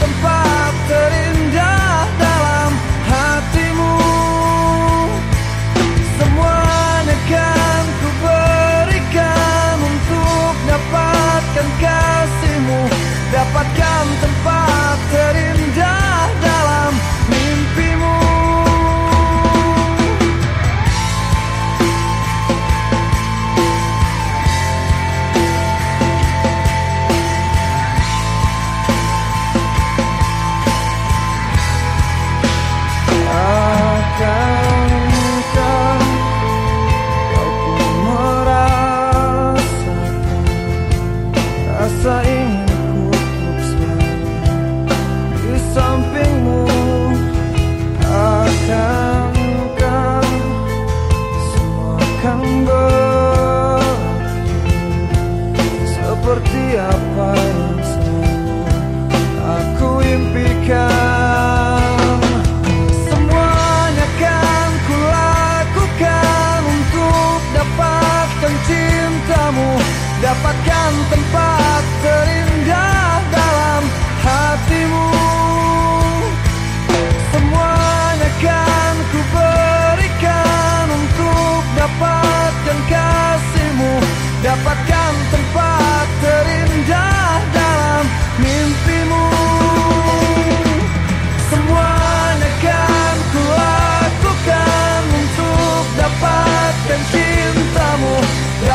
tempat terindah. sampingmu. Akan kan semua akan Seperti apa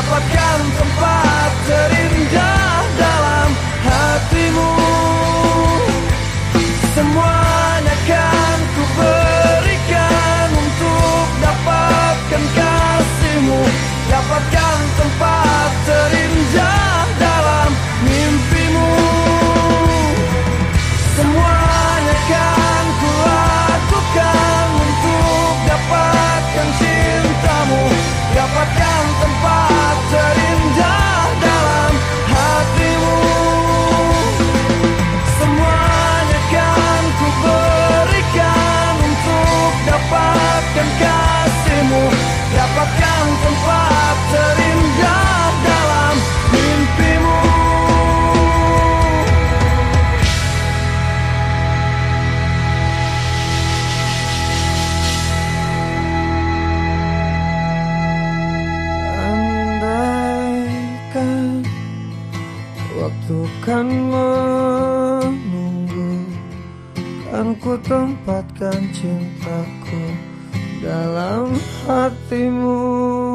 lupakan tempat terindah tempat terindah. Kan menunggu Kan ku tempatkan cintaku Dalam hatimu.